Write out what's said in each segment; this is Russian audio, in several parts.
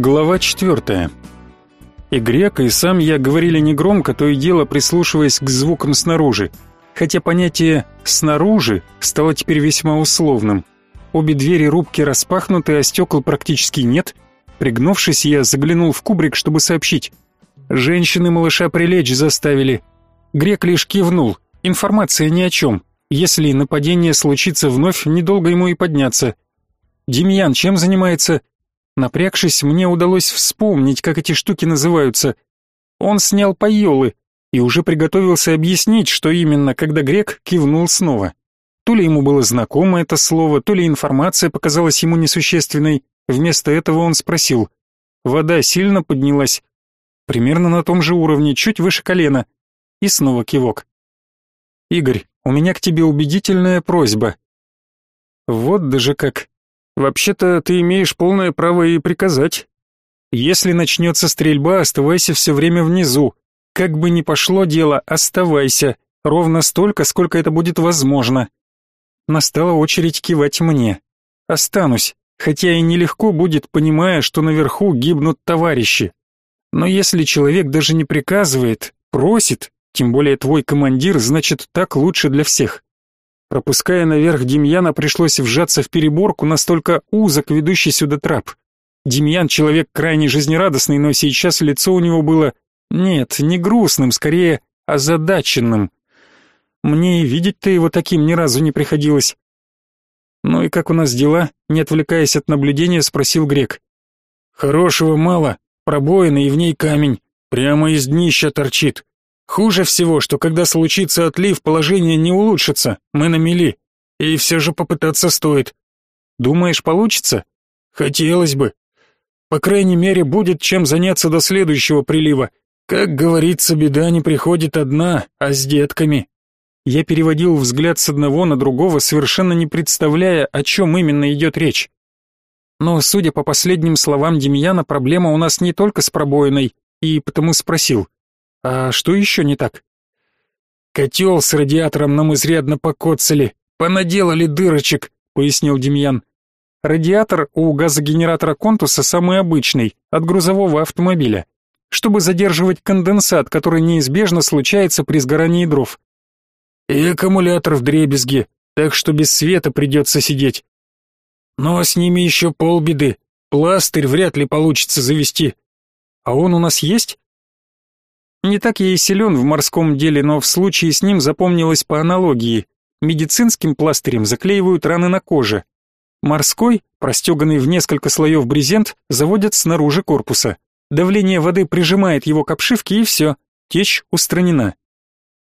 Глава четвертая. И Грек, и сам я говорили негромко, то и дело прислушиваясь к звукам снаружи, хотя понятие «снаружи» стало теперь весьма условным. Обе двери рубки распахнуты, а стекол практически нет. Пригнувшись, я заглянул в кубрик, чтобы сообщить. Женщины малыша прилечь заставили. Грек лишь кивнул. Информация ни о чем. Если нападение случится вновь, недолго ему и подняться. Демьян чем занимается? Напрягшись, мне удалось вспомнить, как эти штуки называются. Он снял пайолы и уже приготовился объяснить, что именно, когда грек кивнул снова. То ли ему было знакомо это слово, то ли информация показалась ему несущественной. Вместо этого он спросил. Вода сильно поднялась. Примерно на том же уровне, чуть выше колена. И снова кивок. «Игорь, у меня к тебе убедительная просьба». Вот даже как. Вообще-то ты имеешь полное право и приказать. Если начнется стрельба, оставайся все время внизу. Как бы ни пошло дело, оставайся. Ровно столько, сколько это будет возможно. Настала очередь кивать мне. Останусь, хотя и нелегко будет, понимая, что наверху гибнут товарищи. Но если человек даже не приказывает, просит, тем более твой командир, значит так лучше для всех. Пропуская наверх Демьяна, пришлось вжаться в переборку, настолько узок ведущий сюда трап. Демьян человек крайне жизнерадостный, но сейчас лицо у него было... Нет, не грустным, скорее озадаченным. Мне и видеть-то его таким ни разу не приходилось. «Ну и как у нас дела?» — не отвлекаясь от наблюдения, спросил Грек. «Хорошего мало, пробоина и в ней камень, прямо из днища торчит. Хуже всего, что когда случится отлив, положение не улучшится, мы на мели. И все же попытаться стоит. Думаешь, получится? Хотелось бы. По крайней мере, будет чем заняться до следующего прилива. Как говорится, беда не приходит одна, а с детками. Я переводил взгляд с одного на другого, совершенно не представляя, о чем именно идет речь. Но, судя по последним словам Демьяна, проблема у нас не только с пробоиной, и потому спросил — а что еще не так? Котел с радиатором нам изрядно покоцали, понаделали дырочек, пояснил Демьян. Радиатор у газогенератора Контуса самый обычный, от грузового автомобиля, чтобы задерживать конденсат, который неизбежно случается при сгорании дров. И аккумулятор в дребезге, так что без света придется сидеть. Но с ними еще полбеды. Пластырь вряд ли получится завести. А он у нас есть? Не так я и силен в морском деле, но в случае с ним запомнилось по аналогии. Медицинским пластырем заклеивают раны на коже. Морской, простеганный в несколько слоев брезент, заводят снаружи корпуса. Давление воды прижимает его к обшивке и все, течь устранена.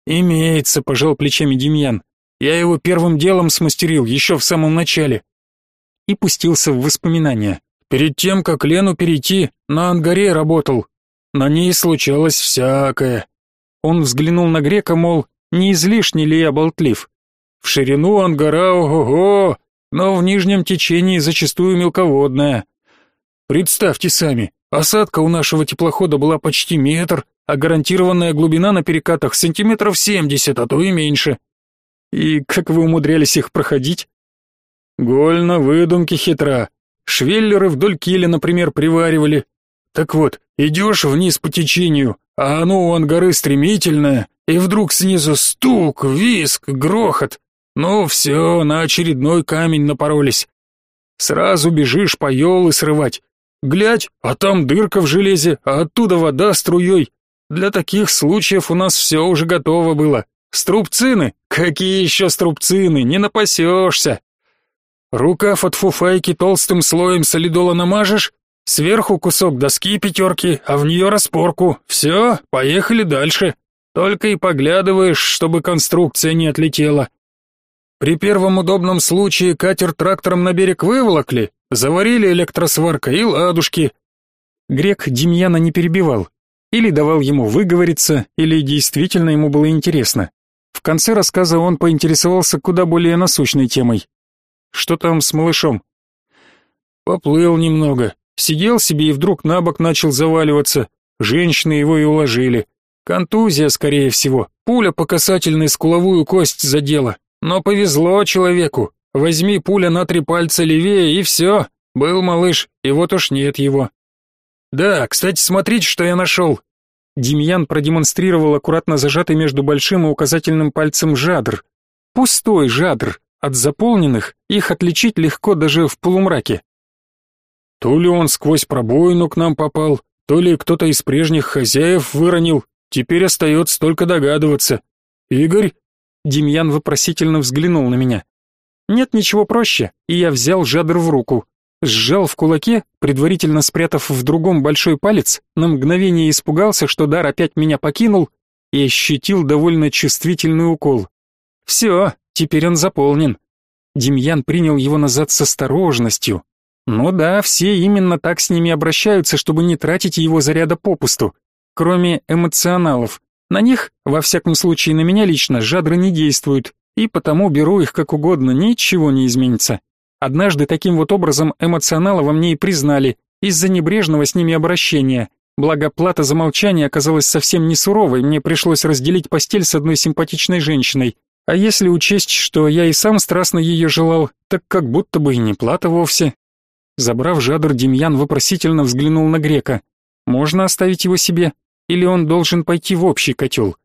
«Имеется», — пожал плечами Демьян. «Я его первым делом смастерил, еще в самом начале». И пустился в воспоминания. «Перед тем, как Лену перейти, на ангаре работал, на ней случалось всякое. Он взглянул на грека, мол, не излишне ли я болтлив. В ширину ангара ого-го, но в нижнем течении зачастую мелководная. Представьте сами, осадка у нашего теплохода была почти метр, а гарантированная глубина на перекатах сантиметров семьдесят, а то и меньше. И как вы умудрялись их проходить? Голь на выдумке хитра. Швеллеры вдоль киля, например, приваривали, так вот, идешь вниз по течению, а оно у ангары стремительное, и вдруг снизу стук, виск, грохот. Ну все, на очередной камень напоролись. Сразу бежишь поелы срывать. Глядь, а там дырка в железе, а оттуда вода струей. Для таких случаев у нас все уже готово было. Струбцины? Какие еще струбцины? Не напасешься. Рукав от фуфайки толстым слоем солидола намажешь, Сверху кусок доски пятерки, а в нее распорку. Все, поехали дальше. Только и поглядываешь, чтобы конструкция не отлетела. При первом удобном случае катер трактором на берег выволокли, заварили электросваркой и ладушки. Грек Демьяна не перебивал. Или давал ему выговориться, или действительно ему было интересно. В конце рассказа он поинтересовался куда более насущной темой. Что там с малышом? Поплыл немного, Сидел себе и вдруг на бок начал заваливаться. Женщины его и уложили. Контузия, скорее всего. Пуля по касательной скуловую кость задела. Но повезло человеку. Возьми пуля на три пальца левее и все. Был малыш, и вот уж нет его. Да, кстати, смотрите, что я нашел. Демьян продемонстрировал аккуратно зажатый между большим и указательным пальцем жадр. Пустой жадр, от заполненных их отличить легко даже в полумраке. То ли он сквозь пробоину к нам попал, то ли кто-то из прежних хозяев выронил. Теперь остается только догадываться. Игорь? Демьян вопросительно взглянул на меня. Нет ничего проще, и я взял жадр в руку сжал в кулаке, предварительно спрятав в другом большой палец, на мгновение испугался, что дар опять меня покинул, и ощутил довольно чувствительный укол. Все, теперь он заполнен. Демьян принял его назад с осторожностью. Ну да, все именно так с ними обращаются, чтобы не тратить его заряда попусту. Кроме эмоционалов. На них, во всяком случае на меня лично, жадры не действуют, и потому беру их как угодно, ничего не изменится. Однажды таким вот образом эмоционалы во мне и признали, из-за небрежного с ними обращения. Благо плата за молчание оказалась совсем не суровой, мне пришлось разделить постель с одной симпатичной женщиной. А если учесть, что я и сам страстно ее желал, так как будто бы и не плата вовсе. Забрав жадр, Демьян вопросительно взглянул на грека. Можно оставить его себе? Или он должен пойти в общий котел?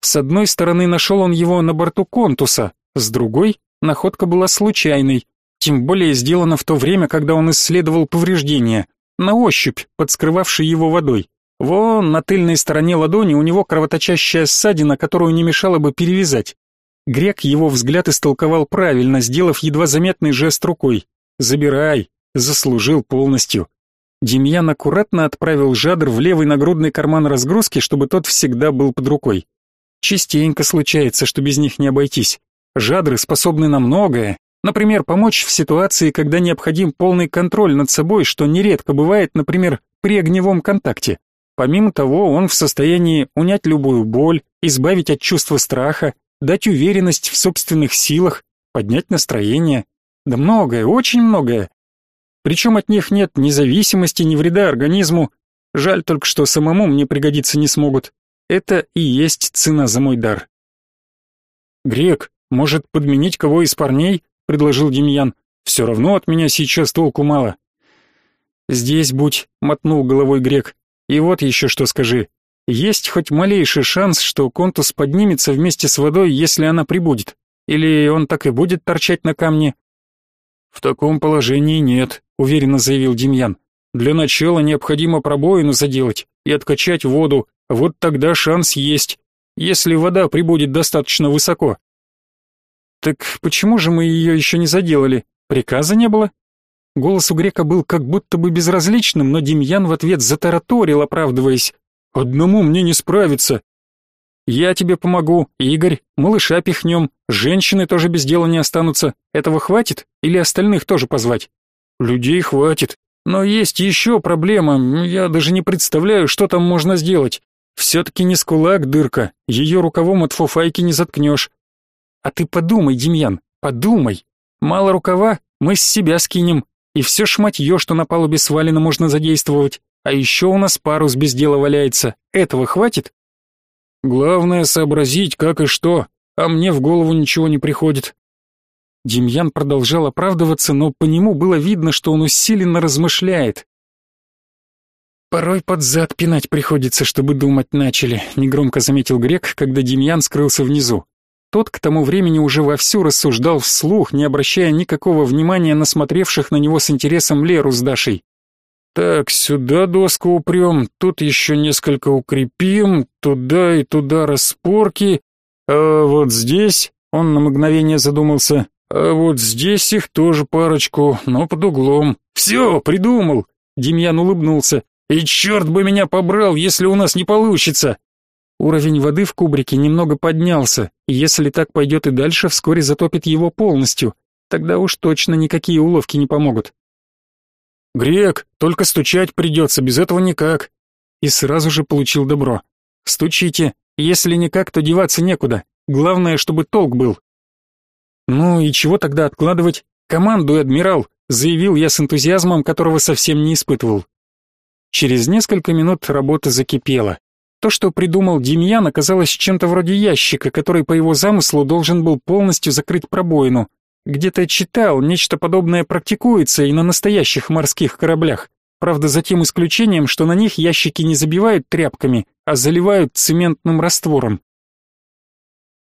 С одной стороны нашел он его на борту Контуса, с другой находка была случайной. Тем более сделано в то время, когда он исследовал повреждения, на ощупь, подскрывавшие его водой. Вон на тыльной стороне ладони у него кровоточащая ссадина, которую не мешало бы перевязать. Грек его взгляд истолковал правильно, сделав едва заметный жест рукой. «Забирай!» Заслужил полностью. Демьян аккуратно отправил жадр в левый нагрудный карман разгрузки, чтобы тот всегда был под рукой. Частенько случается, что без них не обойтись. Жадры способны на многое, Например, помочь в ситуации, когда необходим полный контроль над собой, что нередко бывает, например, при огневом контакте. Помимо того, он в состоянии унять любую боль, избавить от чувства страха, дать уверенность в собственных силах, поднять настроение. Да многое, очень многое. Причем от них нет ни зависимости, ни вреда организму. Жаль только, что самому мне пригодиться не смогут. Это и есть цена за мой дар. Грек, может подменить кого из парней? — предложил Демьян. «Все равно от меня сейчас толку мало». «Здесь будь», — мотнул головой грек. «И вот еще что скажи. Есть хоть малейший шанс, что контус поднимется вместе с водой, если она прибудет? Или он так и будет торчать на камне?» «В таком положении нет», — уверенно заявил Демьян. «Для начала необходимо пробоину заделать и откачать воду, вот тогда шанс есть, если вода прибудет достаточно высоко. «Так почему же мы ее еще не заделали? Приказа не было?» Голос у грека был как будто бы безразличным, но Демьян в ответ затараторил, оправдываясь. «Одному мне не справиться». «Я тебе помогу, Игорь, малыша пихнем, женщины тоже без дела не останутся. Этого хватит? Или остальных тоже позвать?» «Людей хватит. Но есть еще проблема, я даже не представляю, что там можно сделать. Все-таки не с кулак дырка, ее рукавом от фуфайки не заткнешь. А ты подумай, Демьян, подумай. Мало рукава, мы с себя скинем, и все шматье, что на палубе свалено, можно задействовать. А еще у нас парус без дела валяется. Этого хватит? Главное сообразить, как и что, а мне в голову ничего не приходит. Демьян продолжал оправдываться, но по нему было видно, что он усиленно размышляет. Порой под зад пинать приходится, чтобы думать начали, негромко заметил Грек, когда Демьян скрылся внизу. Тот к тому времени уже вовсю рассуждал вслух, не обращая никакого внимания на смотревших на него с интересом Леру с Дашей. «Так, сюда доску упрем, тут еще несколько укрепим, туда и туда распорки, а вот здесь...» Он на мгновение задумался. «А вот здесь их тоже парочку, но под углом. Все, придумал!» Демьян улыбнулся. «И черт бы меня побрал, если у нас не получится!» Уровень воды в кубрике немного поднялся, и если так пойдет и дальше, вскоре затопит его полностью. Тогда уж точно никакие уловки не помогут. «Грек, только стучать придется, без этого никак». И сразу же получил добро. «Стучите, если никак, то деваться некуда. Главное, чтобы толк был». «Ну и чего тогда откладывать? Командуй, адмирал», заявил я с энтузиазмом, которого совсем не испытывал. Через несколько минут работа закипела. То, что придумал Демьян, оказалось чем-то вроде ящика, который по его замыслу должен был полностью закрыть пробоину. Где-то читал, нечто подобное практикуется и на настоящих морских кораблях. Правда, за тем исключением, что на них ящики не забивают тряпками, а заливают цементным раствором.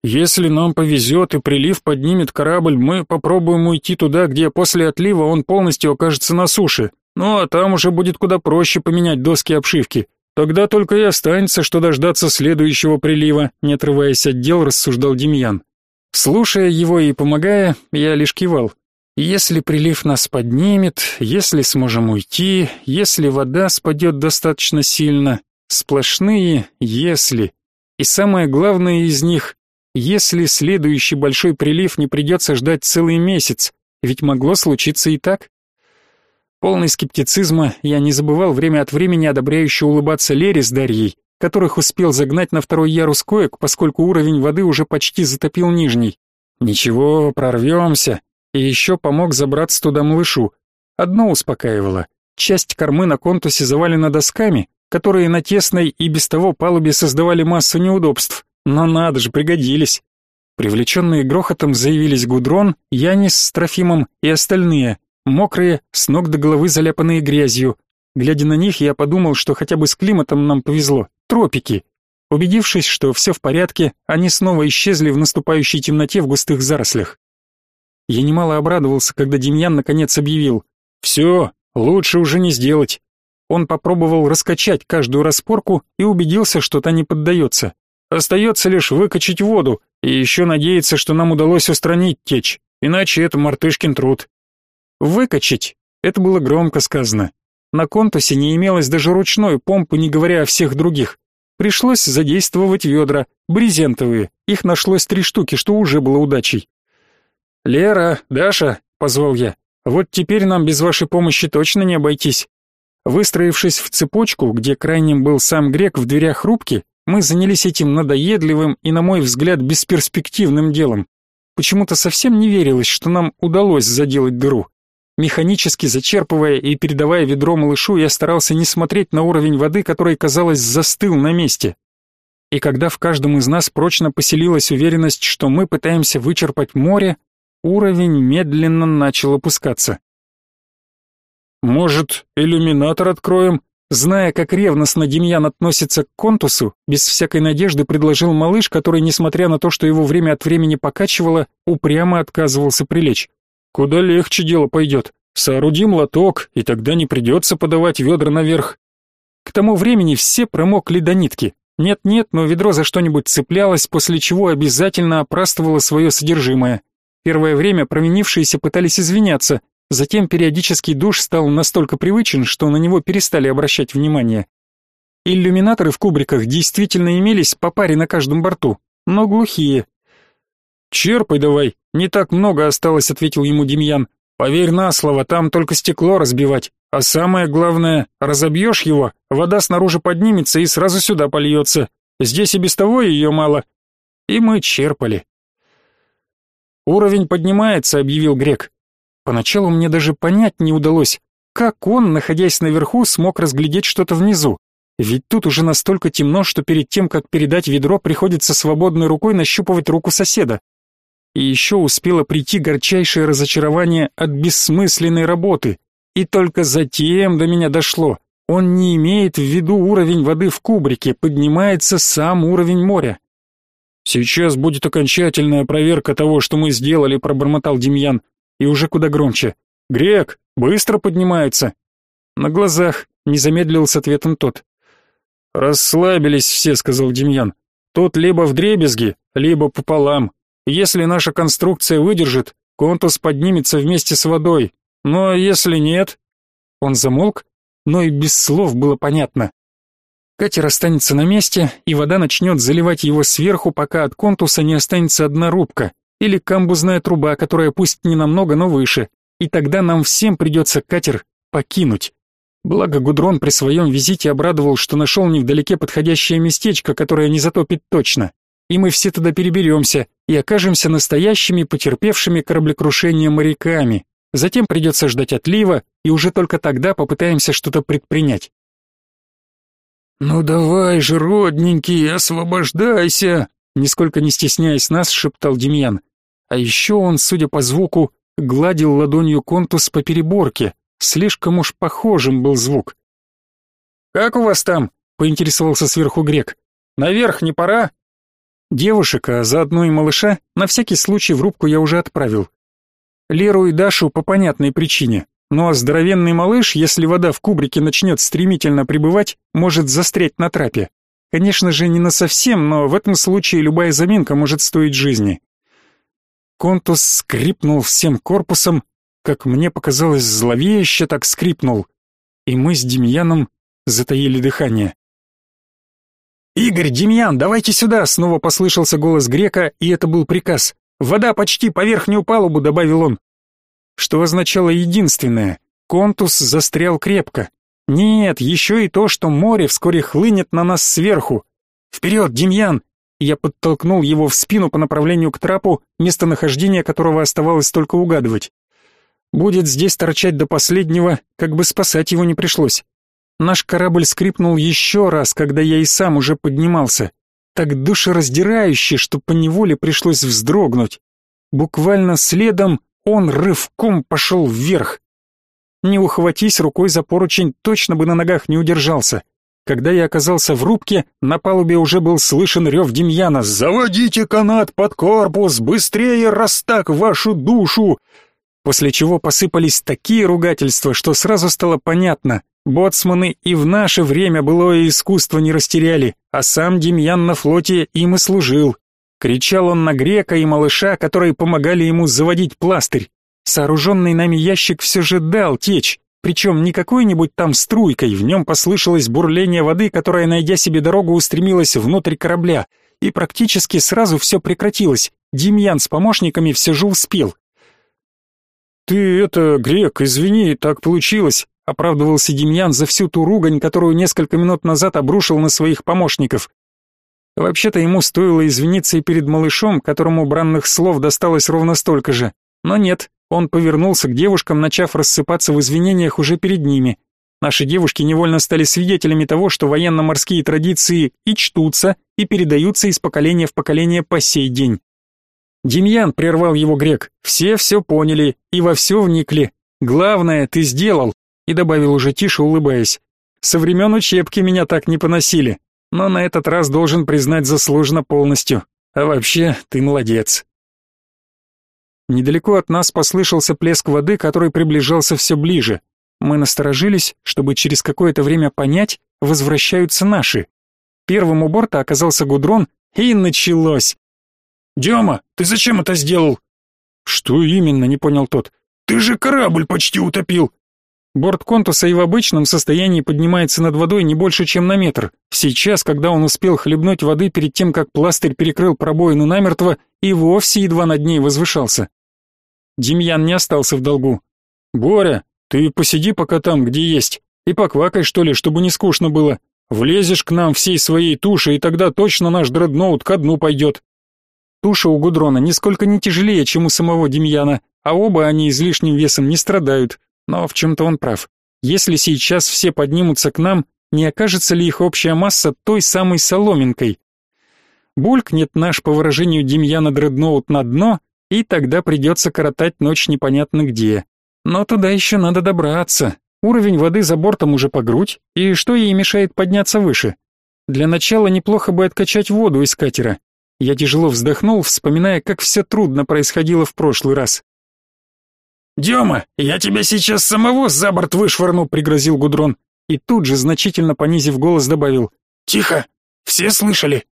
Если нам повезет и прилив поднимет корабль, мы попробуем уйти туда, где после отлива он полностью окажется на суше. Ну а там уже будет куда проще поменять доски обшивки. Тогда только и останется, что дождаться следующего прилива, не отрываясь от дел, рассуждал Демьян. Слушая его и помогая, я лишь кивал. Если прилив нас поднимет, если сможем уйти, если вода спадет достаточно сильно, сплошные «если». И самое главное из них если следующий большой прилив не придется ждать целый месяц, ведь могло случиться и так. Полный скептицизма я не забывал время от времени одобряюще улыбаться Лере с Дарьей, которых успел загнать на второй ярус коек, поскольку уровень воды уже почти затопил нижний. Ничего, прорвемся. И еще помог забраться туда малышу. Одно успокаивало. Часть кормы на контусе завалена досками, которые на тесной и без того палубе создавали массу неудобств. Но надо же, пригодились. Привлеченные грохотом заявились Гудрон, Янис с Трофимом и остальные, мокрые, с ног до головы заляпанные грязью. Глядя на них, я подумал, что хотя бы с климатом нам повезло. Тропики. Убедившись, что все в порядке, они снова исчезли в наступающей темноте в густых зарослях. Я немало обрадовался, когда Демьян наконец объявил. «Все, лучше уже не сделать». Он попробовал раскачать каждую распорку и убедился, что та не поддается. Остается лишь выкачать воду и еще надеяться, что нам удалось устранить течь, иначе это мартышкин труд. Выкачать — это было громко сказано. На контусе не имелось даже ручной помпы, не говоря о всех других. Пришлось задействовать ведра, брезентовые, их нашлось три штуки, что уже было удачей. «Лера, Даша», — позвал я, — «вот теперь нам без вашей помощи точно не обойтись». Выстроившись в цепочку, где крайним был сам грек в дверях рубки, мы занялись этим надоедливым и, на мой взгляд, бесперспективным делом. Почему-то совсем не верилось, что нам удалось заделать дыру. Механически зачерпывая и передавая ведро малышу, я старался не смотреть на уровень воды, который, казалось, застыл на месте. И когда в каждом из нас прочно поселилась уверенность, что мы пытаемся вычерпать море, уровень медленно начал опускаться. «Может, иллюминатор откроем?» Зная, как ревностно Демьян относится к контусу, без всякой надежды предложил малыш, который, несмотря на то, что его время от времени покачивало, упрямо отказывался прилечь. «Куда легче дело пойдет. Соорудим лоток, и тогда не придется подавать ведра наверх». К тому времени все промокли до нитки. Нет-нет, но ведро за что-нибудь цеплялось, после чего обязательно опрастывало свое содержимое. Первое время провинившиеся пытались извиняться, Затем периодический душ стал настолько привычен, что на него перестали обращать внимание. Иллюминаторы в кубриках действительно имелись по паре на каждом борту, но глухие. «Черпай давай, не так много осталось», — ответил ему Демьян. «Поверь на слово, там только стекло разбивать, а самое главное, разобьешь его, вода снаружи поднимется и сразу сюда польется. Здесь и без того ее мало». И мы черпали. «Уровень поднимается», — объявил Грек. Поначалу мне даже понять не удалось, как он, находясь наверху, смог разглядеть что-то внизу. Ведь тут уже настолько темно, что перед тем, как передать ведро, приходится свободной рукой нащупывать руку соседа. И еще успело прийти горчайшее разочарование от бессмысленной работы. И только затем до меня дошло. Он не имеет в виду уровень воды в кубрике, поднимается сам уровень моря. «Сейчас будет окончательная проверка того, что мы сделали», — пробормотал Демьян и уже куда громче. «Грек, быстро поднимается!» На глазах не замедлил с ответом тот. «Расслабились все», — сказал Демьян. «Тут либо в дребезги, либо пополам. Если наша конструкция выдержит, контус поднимется вместе с водой. Но если нет...» Он замолк, но и без слов было понятно. Катер останется на месте, и вода начнет заливать его сверху, пока от контуса не останется одна рубка или камбузная труба, которая пусть не намного, но выше, и тогда нам всем придется катер покинуть. Благо Гудрон при своем визите обрадовал, что нашел невдалеке подходящее местечко, которое не затопит точно. И мы все туда переберемся и окажемся настоящими потерпевшими кораблекрушение моряками. Затем придется ждать отлива, и уже только тогда попытаемся что-то предпринять. «Ну давай же, родненький, освобождайся!» Нисколько не стесняясь нас, шептал Демьян. А еще он, судя по звуку, гладил ладонью контус по переборке, Слишком уж похожим был звук. «Как у вас там?» — поинтересовался сверху грек. «Наверх не пора?» Девушек, а заодно и малыша, на всякий случай в рубку я уже отправил. Леру и Дашу по понятной причине. Ну а здоровенный малыш, если вода в кубрике начнет стремительно прибывать, может застрять на трапе. Конечно же, не на совсем, но в этом случае любая заминка может стоить жизни. Контус скрипнул всем корпусом, как мне показалось, зловеще так скрипнул, и мы с Демьяном затаили дыхание. «Игорь, Демьян, давайте сюда!» — снова послышался голос грека, и это был приказ. «Вода почти по верхнюю палубу», — добавил он. Что означало единственное — контус застрял крепко. Нет, еще и то, что море вскоре хлынет на нас сверху. «Вперед, Демьян!» Я подтолкнул его в спину по направлению к трапу, местонахождение которого оставалось только угадывать. Будет здесь торчать до последнего, как бы спасать его не пришлось. Наш корабль скрипнул еще раз, когда я и сам уже поднимался. Так душераздирающе, что поневоле пришлось вздрогнуть. Буквально следом он рывком пошел вверх. Не ухватись рукой за поручень, точно бы на ногах не удержался. Когда я оказался в рубке, на палубе уже был слышен рев Демьяна «Заводите канат под корпус! Быстрее, раз так, вашу душу!» После чего посыпались такие ругательства, что сразу стало понятно. Боцманы и в наше время былое искусство не растеряли, а сам Демьян на флоте им и служил. Кричал он на грека и малыша, которые помогали ему заводить пластырь. Сооруженный нами ящик все же дал течь, причем не какой-нибудь там струйкой, в нем послышалось бурление воды, которая, найдя себе дорогу, устремилась внутрь корабля, и практически сразу все прекратилось. Демьян с помощниками все же успел. «Ты это, Грек, извини, так получилось», — оправдывался Демьян за всю ту ругань, которую несколько минут назад обрушил на своих помощников. Вообще-то ему стоило извиниться и перед малышом, которому бранных слов досталось ровно столько же. Но нет, он повернулся к девушкам, начав рассыпаться в извинениях уже перед ними. Наши девушки невольно стали свидетелями того, что военно-морские традиции и чтутся, и передаются из поколения в поколение по сей день. Демьян прервал его грек. Все все поняли и во все вникли. Главное, ты сделал, и добавил уже тише, улыбаясь. Со времен учебки меня так не поносили, но на этот раз должен признать заслуженно полностью. А вообще, ты молодец. Недалеко от нас послышался плеск воды, который приближался все ближе. Мы насторожились, чтобы через какое-то время понять, возвращаются наши. Первым у борта оказался Гудрон, и началось. «Дема, ты зачем это сделал?» «Что именно?» — не понял тот. «Ты же корабль почти утопил!» Борт Контуса и в обычном состоянии поднимается над водой не больше, чем на метр. Сейчас, когда он успел хлебнуть воды перед тем, как пластырь перекрыл пробоину намертво, и вовсе едва над ней возвышался. Демьян не остался в долгу. «Боря, ты посиди пока там, где есть, и поквакай, что ли, чтобы не скучно было. Влезешь к нам всей своей тушей, и тогда точно наш дредноут ко дну пойдет». Туша у Гудрона нисколько не тяжелее, чем у самого Демьяна, а оба они излишним весом не страдают, но в чем-то он прав. Если сейчас все поднимутся к нам, не окажется ли их общая масса той самой соломинкой? Булькнет наш, по выражению Демьяна, дредноут на дно, и тогда придется коротать ночь непонятно где. Но туда еще надо добраться. Уровень воды за бортом уже по грудь, и что ей мешает подняться выше? Для начала неплохо бы откачать воду из катера. Я тяжело вздохнул, вспоминая, как все трудно происходило в прошлый раз. «Дема, я тебя сейчас самого за борт вышвырну», — пригрозил Гудрон. И тут же, значительно понизив голос, добавил. «Тихо! Все слышали?»